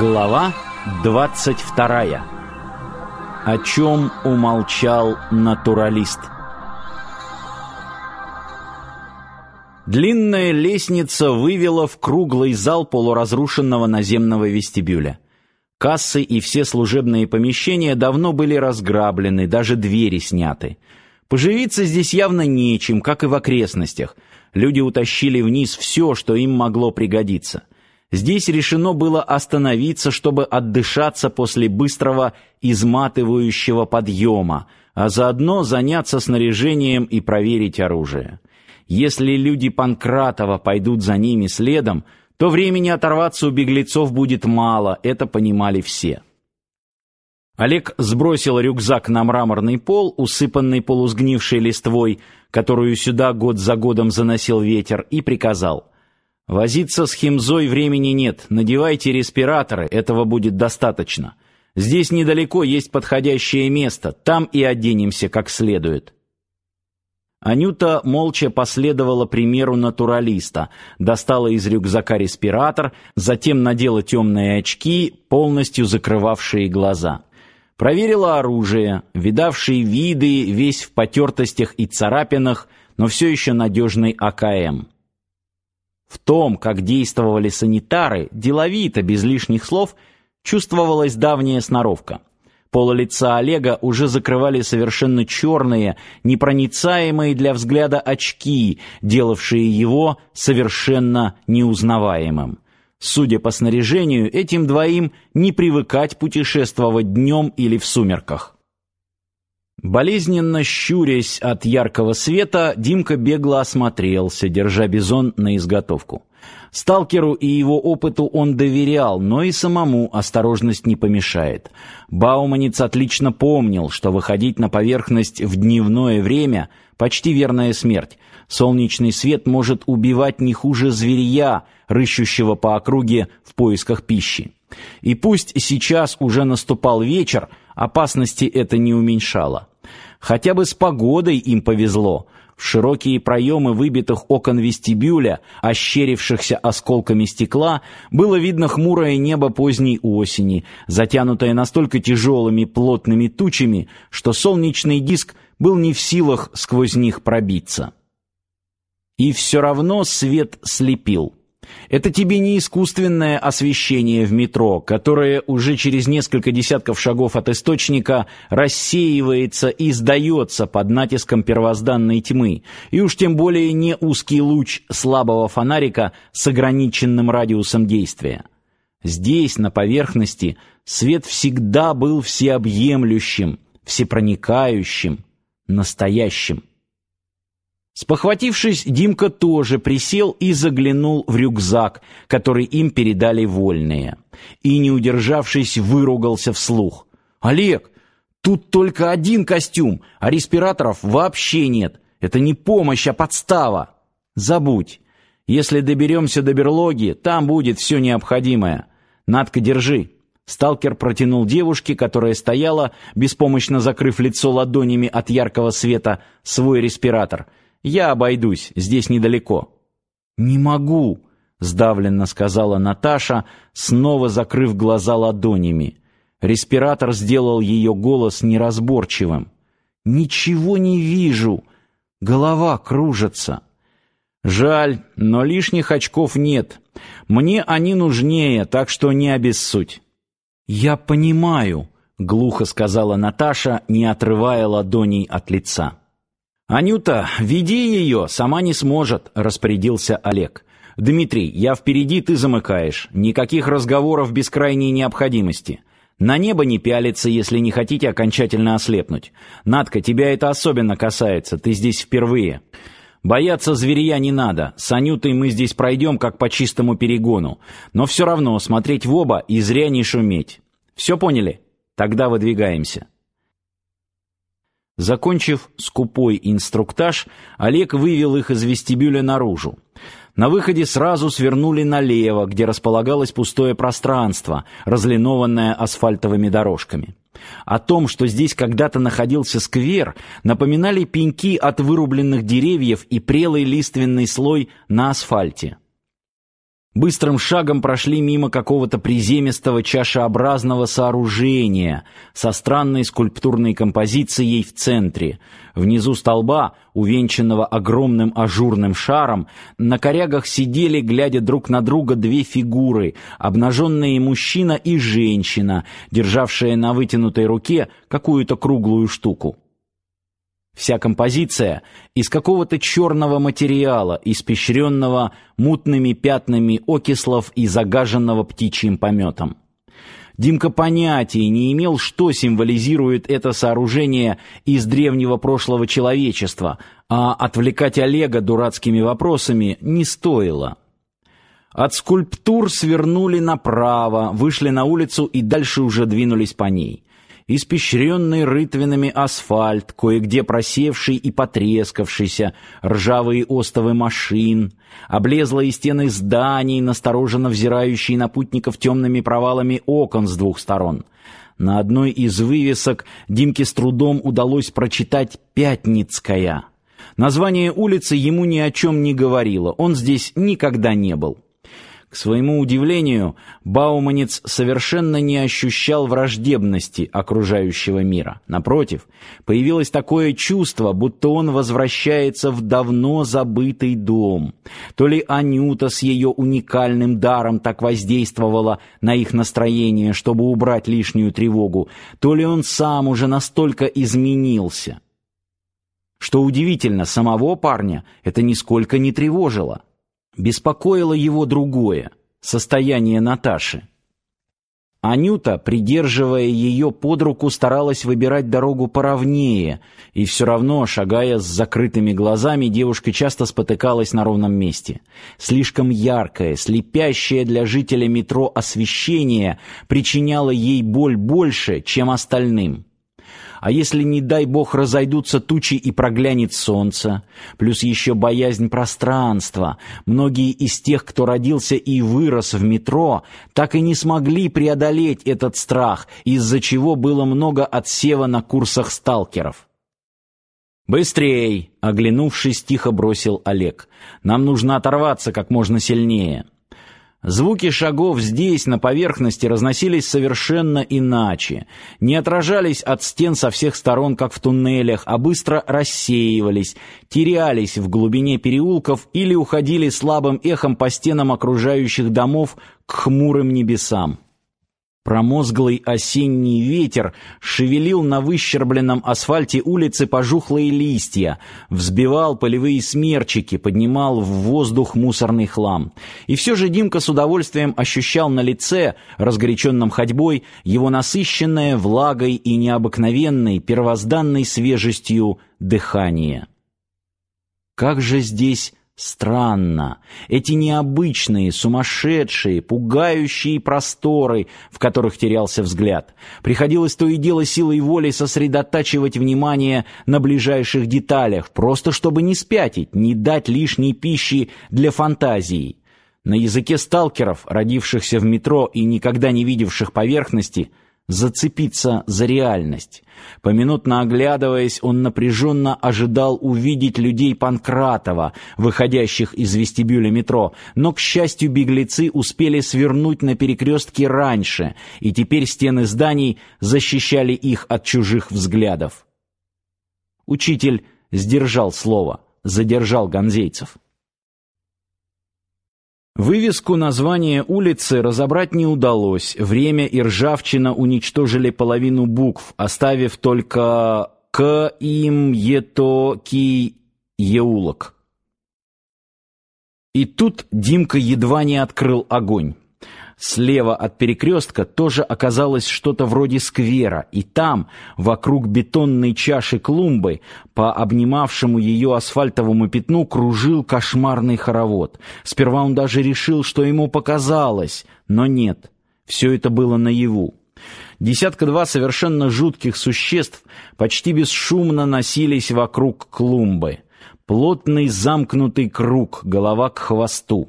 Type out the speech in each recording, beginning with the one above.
Глава 22. О чем умолчал натуралист. Длинная лестница вывела в круглый зал полуразрушенного наземного вестибюля. Кассы и все служебные помещения давно были разграблены, даже двери сняты. Поживиться здесь явно нечем, как и в окрестностях. Люди утащили вниз все, что им могло пригодиться. Здесь решено было остановиться, чтобы отдышаться после быстрого изматывающего подъема, а заодно заняться снаряжением и проверить оружие. Если люди Панкратова пойдут за ними следом, то времени оторваться у беглецов будет мало, это понимали все. Олег сбросил рюкзак на мраморный пол, усыпанный полусгнившей листвой, которую сюда год за годом заносил ветер, и приказал: Возиться с химзой времени нет. Надевайте респираторы, этого будет достаточно. Здесь недалеко есть подходящее место, там и оденемся как следует. Анюта молча последовала примеру натуралиста, достала из рюкзака респиратор, затем надела темные очки, полностью закрывавшие глаза. Проверила оружие, видавшие виды, весь в потертостях и царапинах, но все еще надежный АКМ. В том, как действовали санитары, деловито, без лишних слов, чувствовалась давняя сноровка. Пол лица Олега уже закрывали совершенно черные, непроницаемые для взгляда очки, делавшие его совершенно неузнаваемым. Судя по снаряжению, этим двоим не привыкать путешествовать днем или в сумерках. Болезненно щурясь от яркого света, Димка бегло осмотрелся, держа бизон на изготовку. Сталкеру и его опыту он доверял, но и самому осторожность не помешает. Бауманец отлично помнил, что выходить на поверхность в дневное время почти верная смерть. Солнечный свет может убивать не хуже зверья, рыщущего по округе в поисках пищи. И пусть сейчас уже наступал вечер, опасности это не уменьшало. Хотя бы с погодой им повезло. В широкие проемы выбитых окон вестибюля, ощерившихся осколками стекла, было видно хмурое небо поздней осени, затянутое настолько тяжелыми плотными тучами, что солнечный диск был не в силах сквозь них пробиться. И все равно свет слепил. Это тебе не искусственное освещение в метро, которое уже через несколько десятков шагов от источника рассеивается и сдается под натиском первозданной тьмы, и уж тем более не узкий луч слабого фонарика с ограниченным радиусом действия. Здесь, на поверхности, свет всегда был всеобъемлющим, всепроникающим, настоящим. Спохватившись, Димка тоже присел и заглянул в рюкзак, который им передали вольные. И, не удержавшись, выругался вслух. «Олег, тут только один костюм, а респираторов вообще нет. Это не помощь, а подстава. Забудь. Если доберемся до берлоги, там будет все необходимое. Надка, держи». Сталкер протянул девушке, которая стояла, беспомощно закрыв лицо ладонями от яркого света, свой респиратор — я обойдусь, здесь недалеко. Не могу, сдавленно сказала Наташа, снова закрыв глаза ладонями. Респиратор сделал ее голос неразборчивым. Ничего не вижу. Голова кружится. Жаль, но лишних очков нет. Мне они нужнее, так что не обессудь. Я понимаю, глухо сказала Наташа, не отрывая ладоней от лица. «Анюта, веди ее, сама не сможет», — распорядился Олег. «Дмитрий, я впереди, ты замыкаешь. Никаких разговоров без крайней необходимости. На небо не пялиться, если не хотите окончательно ослепнуть. Надка, тебя это особенно касается, ты здесь впервые. Бояться зверя не надо. С Анютой мы здесь пройдем, как по чистому перегону. Но все равно смотреть в оба и зря не шуметь. Все поняли? Тогда выдвигаемся. Закончив скупой инструктаж, Олег вывел их из вестибюля наружу. На выходе сразу свернули налево, где располагалось пустое пространство, разлинованное асфальтовыми дорожками. О том, что здесь когда-то находился сквер, напоминали пеньки от вырубленных деревьев и прелый лиственный слой на асфальте. Быстрым шагом прошли мимо какого-то приземистого чашеобразного сооружения со странной скульптурной композицией в центре. Внизу столба, увенчанного огромным ажурным шаром, на корягах сидели, глядя друг на друга, две фигуры, обнаженные мужчина и женщина, державшие на вытянутой руке какую-то круглую штуку. Вся композиция из какого-то черного материала, испещренного мутными пятнами окислов и загаженного птичьим пометом. Димка понятия не имел, что символизирует это сооружение из древнего прошлого человечества, а отвлекать Олега дурацкими вопросами не стоило. От скульптур свернули направо, вышли на улицу и дальше уже двинулись по ней испещренный рытвинами асфальт, кое-где просевший и потрескавшийся, ржавые остовы машин, облезлые стены зданий, настороженно взирающие на путников темными провалами окон с двух сторон. На одной из вывесок Димке с трудом удалось прочитать «Пятницкая». Название улицы ему ни о чем не говорило, он здесь никогда не был. К своему удивлению, Бауманец совершенно не ощущал враждебности окружающего мира. Напротив, появилось такое чувство, будто он возвращается в давно забытый дом. То ли Анюта с ее уникальным даром так воздействовала на их настроение, чтобы убрать лишнюю тревогу, то ли он сам уже настолько изменился. Что удивительно, самого парня это нисколько не тревожило. Беспокоило его другое — состояние Наташи. Анюта, придерживая ее под руку, старалась выбирать дорогу поровнее, и все равно, шагая с закрытыми глазами, девушка часто спотыкалась на ровном месте. Слишком яркое, слепящее для жителя метро освещение причиняло ей боль больше, чем остальным. А если, не дай бог, разойдутся тучи и проглянет солнце? Плюс еще боязнь пространства. Многие из тех, кто родился и вырос в метро, так и не смогли преодолеть этот страх, из-за чего было много отсева на курсах сталкеров. «Быстрей!» — оглянувшись, тихо бросил Олег. «Нам нужно оторваться как можно сильнее». Звуки шагов здесь, на поверхности, разносились совершенно иначе. Не отражались от стен со всех сторон, как в туннелях, а быстро рассеивались, терялись в глубине переулков или уходили слабым эхом по стенам окружающих домов к хмурым небесам. Промозглый осенний ветер шевелил на выщербленном асфальте улицы пожухлые листья, взбивал полевые смерчики, поднимал в воздух мусорный хлам. И все же Димка с удовольствием ощущал на лице, разгоряченном ходьбой, его насыщенное влагой и необыкновенной первозданной свежестью дыхание. Как же здесь Странно. Эти необычные, сумасшедшие, пугающие просторы, в которых терялся взгляд. Приходилось то и дело силой воли сосредотачивать внимание на ближайших деталях, просто чтобы не спятить, не дать лишней пищи для фантазии. На языке сталкеров, родившихся в метро и никогда не видевших поверхности, зацепиться за реальность. Поминутно оглядываясь, он напряженно ожидал увидеть людей Панкратова, выходящих из вестибюля метро, но, к счастью, беглецы успели свернуть на перекрестке раньше, и теперь стены зданий защищали их от чужих взглядов. Учитель сдержал слово, задержал ганзейцев. Вывеску названия улицы разобрать не удалось. Время и ржавчина уничтожили половину букв, оставив только к им ето еулок. И тут Димка едва не открыл огонь. Слева от перекрестка тоже оказалось что-то вроде сквера, и там, вокруг бетонной чаши клумбы, по обнимавшему ее асфальтовому пятну кружил кошмарный хоровод. Сперва он даже решил, что ему показалось, но нет, все это было наяву. Десятка-два совершенно жутких существ почти бесшумно носились вокруг клумбы. Плотный замкнутый круг, голова к хвосту.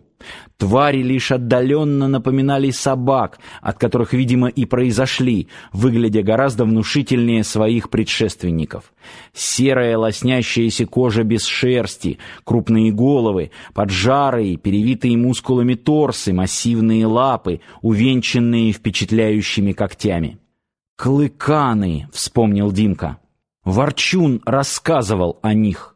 Твари лишь отдаленно напоминали собак, от которых, видимо, и произошли, выглядя гораздо внушительнее своих предшественников. Серая лоснящаяся кожа без шерсти, крупные головы, поджарые, перевитые мускулами торсы, массивные лапы, увенчанные впечатляющими когтями. «Клыканы», — вспомнил Димка. Ворчун рассказывал о них.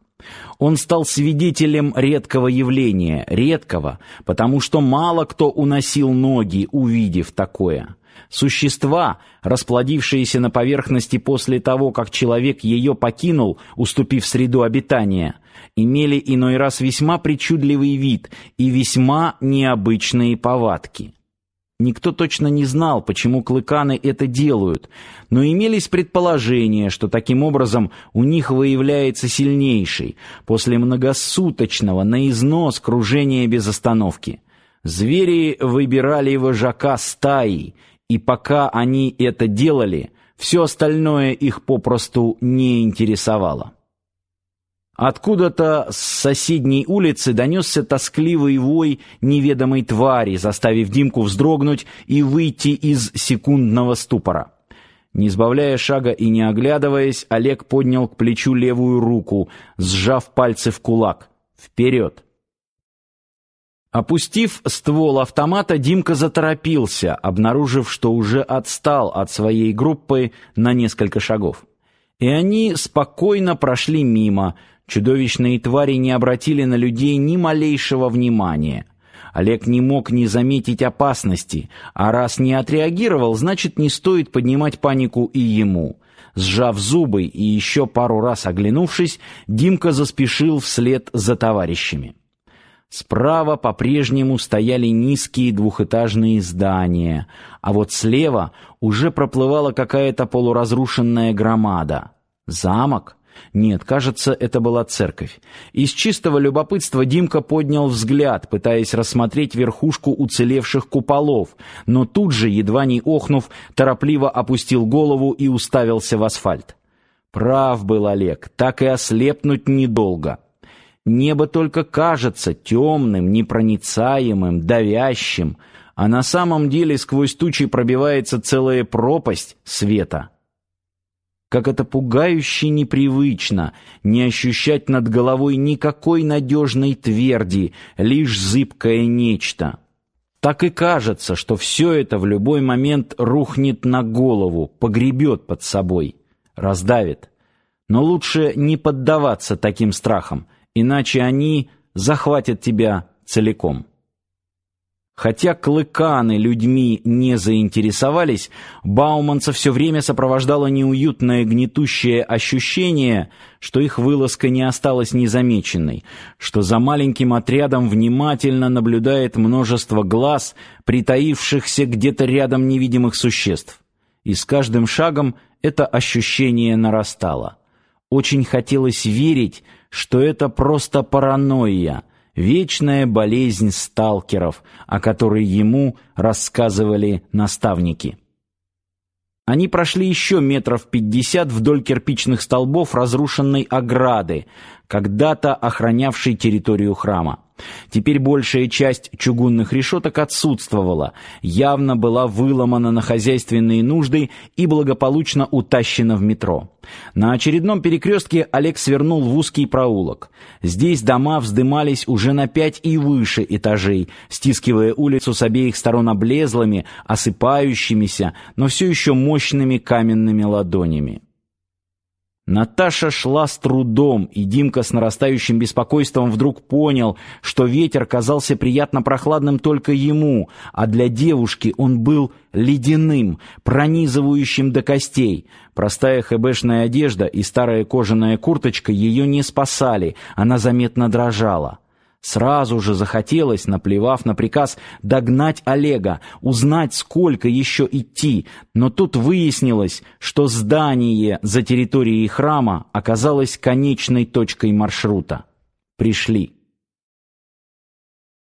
Он стал свидетелем редкого явления, редкого, потому что мало кто уносил ноги, увидев такое. Существа, расплодившиеся на поверхности после того, как человек ее покинул, уступив среду обитания, имели иной раз весьма причудливый вид и весьма необычные повадки. Никто точно не знал, почему клыканы это делают, но имелись предположения, что таким образом у них выявляется сильнейший, после многосуточного на износ кружения без остановки. Звери выбирали вожака стаи, и пока они это делали, все остальное их попросту не интересовало. Откуда-то с соседней улицы донесся тоскливый вой неведомой твари, заставив Димку вздрогнуть и выйти из секундного ступора. Не сбавляя шага и не оглядываясь, Олег поднял к плечу левую руку, сжав пальцы в кулак. Вперед! Опустив ствол автомата, Димка заторопился, обнаружив, что уже отстал от своей группы на несколько шагов. И они спокойно прошли мимо, Чудовищные твари не обратили на людей ни малейшего внимания. Олег не мог не заметить опасности, а раз не отреагировал, значит, не стоит поднимать панику и ему. Сжав зубы и еще пару раз оглянувшись, Димка заспешил вслед за товарищами. Справа по-прежнему стояли низкие двухэтажные здания, а вот слева уже проплывала какая-то полуразрушенная громада. Замок? Нет, кажется, это была церковь. Из чистого любопытства Димка поднял взгляд, пытаясь рассмотреть верхушку уцелевших куполов, но тут же, едва не охнув, торопливо опустил голову и уставился в асфальт. Прав был Олег, так и ослепнуть недолго. Небо только кажется темным, непроницаемым, давящим, а на самом деле сквозь тучи пробивается целая пропасть света как это пугающе непривычно не ощущать над головой никакой надежной тверди, лишь зыбкое нечто. Так и кажется, что все это в любой момент рухнет на голову, погребет под собой, раздавит. Но лучше не поддаваться таким страхам, иначе они захватят тебя целиком. Хотя клыканы людьми не заинтересовались, Бауманца все время сопровождало неуютное гнетущее ощущение, что их вылазка не осталась незамеченной, что за маленьким отрядом внимательно наблюдает множество глаз, притаившихся где-то рядом невидимых существ. И с каждым шагом это ощущение нарастало. Очень хотелось верить, что это просто паранойя — вечная болезнь сталкеров, о которой ему рассказывали наставники. Они прошли еще метров пятьдесят вдоль кирпичных столбов разрушенной ограды, когда-то охранявшей территорию храма. Теперь большая часть чугунных решеток отсутствовала, явно была выломана на хозяйственные нужды и благополучно утащена в метро. На очередном перекрестке Олег свернул в узкий проулок. Здесь дома вздымались уже на пять и выше этажей, стискивая улицу с обеих сторон облезлыми, осыпающимися, но все еще мощными каменными ладонями. Наташа шла с трудом, и Димка с нарастающим беспокойством вдруг понял, что ветер казался приятно прохладным только ему, а для девушки он был ледяным, пронизывающим до костей. Простая хэбэшная одежда и старая кожаная курточка ее не спасали, она заметно дрожала. Сразу же захотелось, наплевав на приказ, догнать Олега, узнать, сколько еще идти, но тут выяснилось, что здание за территорией храма оказалось конечной точкой маршрута. Пришли.